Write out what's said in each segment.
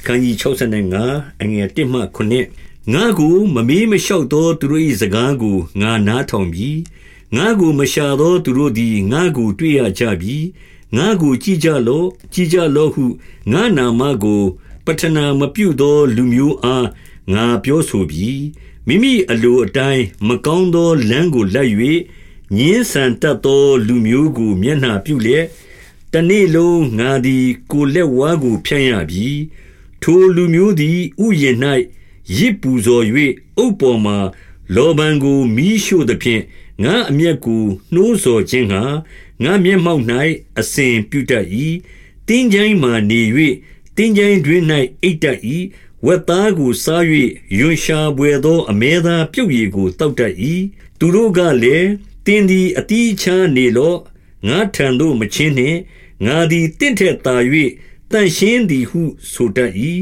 အခန်းကြီး65အငယ်1မှ9ငါကိုမမေးမလျှောက်သောသူတို့၏စကားကိုငါနားထောင်ပြီးငါကိုမရှာသောသူတို့သည်ငါကိုတွေ့ရကြပြီငါကိုကြည်ကြလော့ကြည်ကြလော့ဟုငါနာမကိုပထနာမပြုသောလူမျိုးအားငါပြောဆိုပြီးမိမိအလိုအတိုင်းမကောင်းသောလမ်းကိုလိုက်၍ညင်းဆန်တတ်သောလူမျိုးကိုမျက်နှာပြုလျက်တနေ့လုံးငါသည်ကိုလက်ဝါးကိုဖြန့်ရပြီ ထိုလူမျိုးသည်ဥယျာဉ်၌ရစ်ပူဇော်၍အုပ်ပေါ်မှာ လောဘံကိုမီးရှို့သည်ဖြင့်ငါအမျက်ကိုနှိုးဆော်ခြင်းဟာငါမျက်မှောက်၌အစဉ်ပြုတတ်၏တင်းချိုင်းမှနေ၍တင်းချိုင်းတွင်၌အိတ်တတ်၏ဝက်သားကိုစား၍ယွန်ရှာပွေသော အမဲသားပြုတ်ရည်ကိုတောက်တတ်၏သူတို့ကလည်းတင်းသည်အတီးချားနေလော့ငါထံသို့မချင်းနှင့်ငါသည်တင့်ထက်သာ၍ တန်ရှင်းသည်ဟုဆိုတတ်၏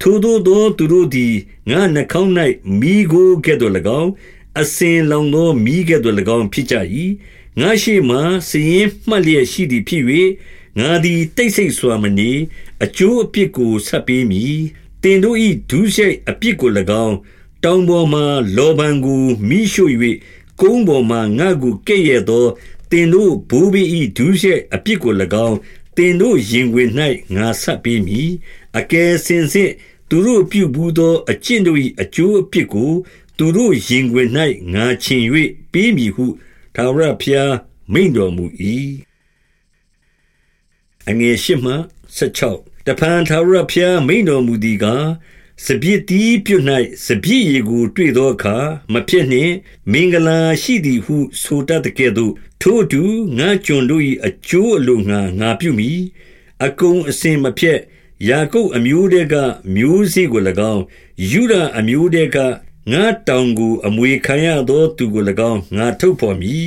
ထိုသောသောသူတို့သည်ငါနှာခေါင်း၌မိကိုကဲ့သို့၎င်းအစင်လောင်သောမိကဲ့သို့၎င်းဖြစ်ကြ၏ငါရှိမှစည်ရင်မှတ်လျက်ရှိသည်ဖြစ်၍ငါသည်တိတ်ဆိတ်စွာမနေအကျိုးအပြစ်ကိုဆက်ပေးမည်တင်တို့၏ဒုစရိုက်အပြစ်ကို၎င်းတောင်ပေါ်မှလောဘံကိုမိရှို့၍ကုန်းပေါ်မှငါကိုကဲ့ရဲ့သောတင်တို့ဘိုးဘီ၏ဒုစရိုက်အပြစ်ကို၎င်း တင်တို့ရင်ဝင်၌ငါဆက်ပေးမည်အကယ်စင်စစ်သူတို့ပြုဘူးသောအကျင့်တို့၏အကျိုးအပြစ်ကို သူတို့ရင်ဝင်၌ငါချင်၍ပေးမည်ဟုထာဝရဘုရားမိန့်တော်မူ၏အငယ်ရှိမှ16တဖန်ထာဝရဘုရားမိန့်တော်မူသည်ကား စပြစ်တီးပြုတ်၌စပြည့်ရည်ကို တွေ့သောအခါမဖြစ်နှင့်မင်္ဂလာရှိသည်ဟု ဆိုတတ်တဲ့ကဲ့သို့ထို့သူငါကျွန်တို့၏အကျိုးအလိုငါငါပြုမိအကုံအစင်မဖြစ်ယာကုပ်အမျိုးတဲကမျိုးစေ့ကို၎င်းယူဒအမျိုးတဲကငါတောင်ကို အမွေခံရသောသူကို၎င်းငါထုတ်ဖော်မည်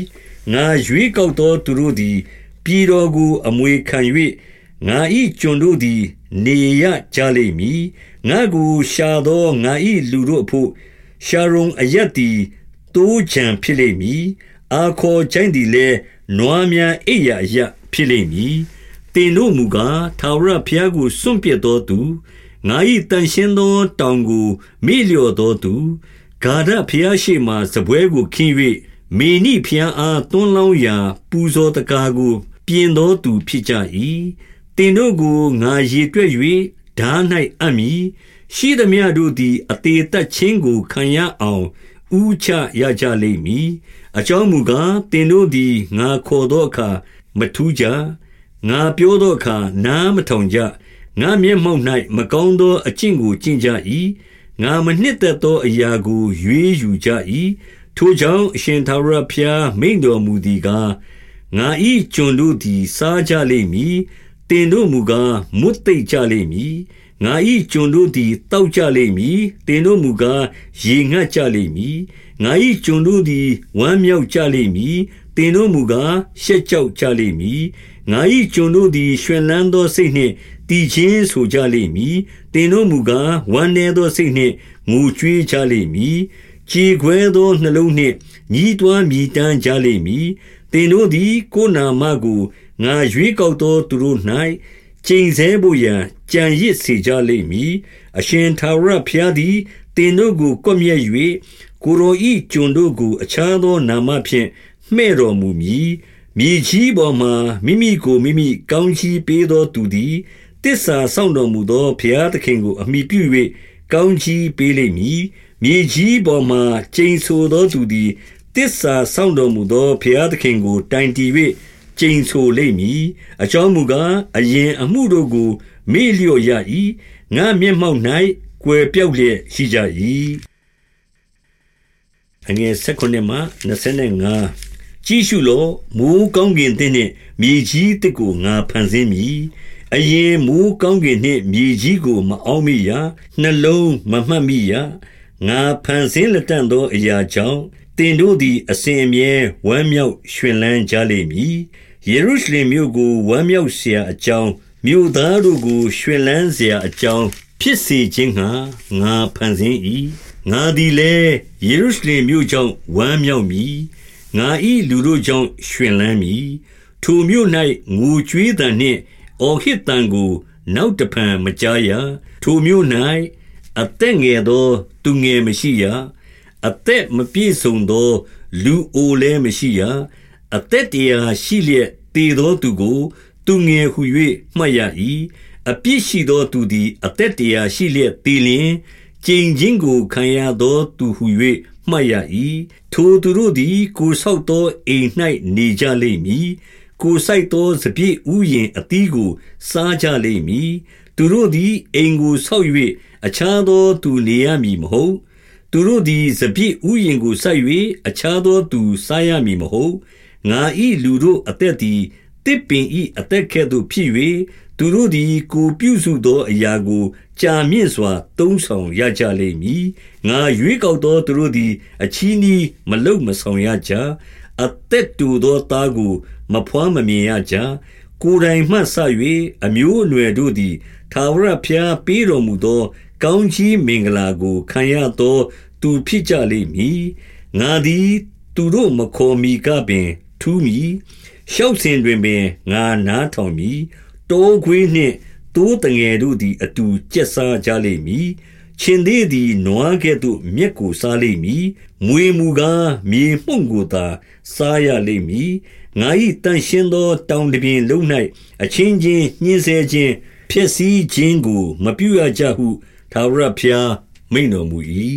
ငါရွေးကောက်သောသူတို့သည် ပြည်တော်ကို အမွေခံ၍ငါ၏ကျွန်တို့သည် နေရကြလိမ့်မည်ငါကိုရှာသောငါ၏လူတို့အဖို့ရှာရုံအရက်သည်တိုးချံဖြစ်လိမ့်မည်အာခေါ်ချိုင်းသည်လည်းနွားများအိယာရဖြစ်လိမ့်မည်တင်တို့မူကားထာဝရဘုရားကိုစွန့်ပစ်သောသူငါ၏တန်ရှင်းသောတောင်ကိုမိလျော်သောသူဂါဒဘုရားရှိမှစပွဲကိုခင်း၍မေနိဖျားအားသွန်းလောင်းရာ ပူဇော်တကားကို ပြင်သောသူဖြစ်ကြ၏ တင်တို့ကိုငါရေတွက်၍ဓာ၌အပ်မည်ရှိသမျှတို့သည် အသေးသက်ချင်းကိုခံရအောင်ဥချရကြလိမ့်မည်အကြောင်းမူကားတင်တို့သည်ငါခေါ်သောအခါမထူးကြငါပြောသောအခါနားမထောင်ကြငါမျက်မှောက်၌မကောင်းသောအကျင့်ကိုကျင့်ကြ၏ငါမနှစ်သက်သောအရာကိုရွေးယူကြ၏ထိုကြောင့်အရှင်သာရဘုရားမိန်တော်မူသည်ကားငါဤကျွန်တို့သည်စားကြလိမ့်မည် တင်တို့မူကားမွတ်သိပ်ကြလိမ့်မည်ငါဤကျွန်တို့သည်တောက်ကြလိမ့်မည်တင်တို့မူကားရေငတ်ကြလိမ့်မည်ငါဤကျွန်တို့သည်ဝမ်းမြောက်ကြလိမ့်မည်တင်တို့မူကားရှက်ကြောက်ကြလိမ့်မည်ငါ၏ကျွန်တို့သည်ရွှင်လန်းသောစိတ်နှင့်တည်ခြင်းဆိုကြလိမ့်မည်တင်တို့မူကားဝမ်းနည်းသောစိတ်နှင့်ငိုကြွေးကြလိမ့်မည်ကြည်ခွဲသောနှလုံးနှင့်ညီးတွားမြည်တမ်းကြလိမ့်မည်တင်တို့သည်ကိုယ်နာမကို ငါရွေးကောက်သောသူတို့၌ကျိန်ဆဲဖို့ရန်ကြံရစ်စေကြလိမ့်မည်အရှင်သာရဘုရားသည်တင်တို့ကိုကွပ်မျက်၍ကိုရောဤကျွန်တို့ကိုအခြားသောနာမဖြင့်မှဲ့တော်မူမည်မြေကြီးပေါ်မှမိမိကိုမိမိကောင်းချီးပေးသောသူသည်တစ္ဆာဆောင်တော်မူသောဘုရားသခင်ကိုအမိပြု၍ကောင်းချီးပေးလိမ့်မည်မြေကြီးပေါ်မှကျိန်ဆိုသောသူသည်တစ္ဆာဆောင်တော်မူသောဘုရားသခင်ကိုတိုင်တည်၍ ကျိန်ဆိုလိမ့်မည်အကြောင်းမူကားအရင်အမှုတို့ကို မေ့လျော့ရ၏ငါမျက်မှောက်၌ကွယ်ပြောက်လျက်ရှိကြ၏အငယ်၁၉မှ25ကြည့်ရှုလော့မိုးကောင်းကင်သင်းနှင့်မြေကြီးတစ်ကိုငါဖန်ဆင်းမည်အရင်မိုးကောင်းကင်နှင့်မြေကြီးကိုမအောင်မိရနှလုံးမမှတ်မိရငါဖန်ဆင်းလက်တန့်သောအရာကြောင့် တင်တို့သည်အစဉ်အမြဲဝမ်းမြောက်ရွှင်လန်းကြလိမ့်မည်ယေရုရှလင်မြို့ကိုဝမ်းမြောက်เสียအကြောင်းမြို့သားတို့ကိုရွှင်လန်းเสียအကြောင်းဖြစ်စေခြင်းငှာငါဖန်ဆင်း၏ငါသည်လည်းယေရုရှလင်မြို့ကြောင့်ဝမ်းမြောက်မည်ငါ၏လူတို့ကြောင့်ရွှင်လန်းမည်ထိုမြို့၌ငိုကြွေးသံနှင့်အော်ဟစ်တံကို နောက်တဖန်မကြားရထိုမျိုး၌အသက်ငယ်သောသူငယ်မရှိရ အသက်မပြည့်စုံသော လူအိုလည်းမရှိရအသက်တရားရှိလျက်တည်သောသူကို သူငယ်ဟု၍မှတ်ရ၏အပြစ်ရှိသောသူသည် အသက်တရားရှိလျက်တည်လျင်ကျင်ချင်းကိုခံရသောသူဟု၍မှတ်ရ၏ထိုသူတို့သည် ကိုဆောက်သောအိမ်၌နေကြလိမ့်မည်ကိုဆိုင်သောစပြည့်ဥယင်အသီးကို စားကြလိမ့်မည်သူတို့သည်အိမ်ကိုဆောက်၍အခြားသောသူနေရမည်မဟုတ် သူတို့သည်စပြည့်ဥယင်ကိုစိုက်၍အခြားသောသူစားရမည်မဟုတ်ငါဤလူတို့အသက်သည်တစ်ပင်ဤအသက်ကဲ့သို့ဖြစ်၍သူတို့သည်ကိုပြုစုသောအရာကိုကြာမြင့်စွာသုံးဆောင်ရကြလိမ့်မည်ငါရွေးကောက်သောသူတို့သည် အချီးနှီးမလုမဆောင်ရကြအသက်တူသောသားကို မဖွမ်းမမြင်ရကြကိုယ်တိုင်မှဆ၍အမျိုးအနွယ်တို့သည်သာဝရဖျားပေးတော်မူသော ကောင်းကြီးမင်္ဂလာကိုခံရသော သူဖြစ်ကြလိမ့်မည်ငါသည်သူတို့မခေါ်မီကပင်ထူးမည်ရှောက်စဉ်တွင်ပင်ငါနားထောင်မည်တိုးခွေးနှင့်တိုးတငယ်တို့သည်အတူကျက်စားကြလိမ့်မည်ရှင်သေးသည်နွားကဲ့သို့မြက်ကိုစားလိမ့်မည်မွေမူကားမြေမှုန့်ကိုသာစားရလိမ့်မည်ငါ၏တန်ရှင်းသောတောင်တပြင်လုံး၌အချင်းချင်းညှင်းဆဲခြင်းဖြစ်စည်းခြင်းကို မပြုရကြဟု သာဝရဖျားမိန်တော်မူ၏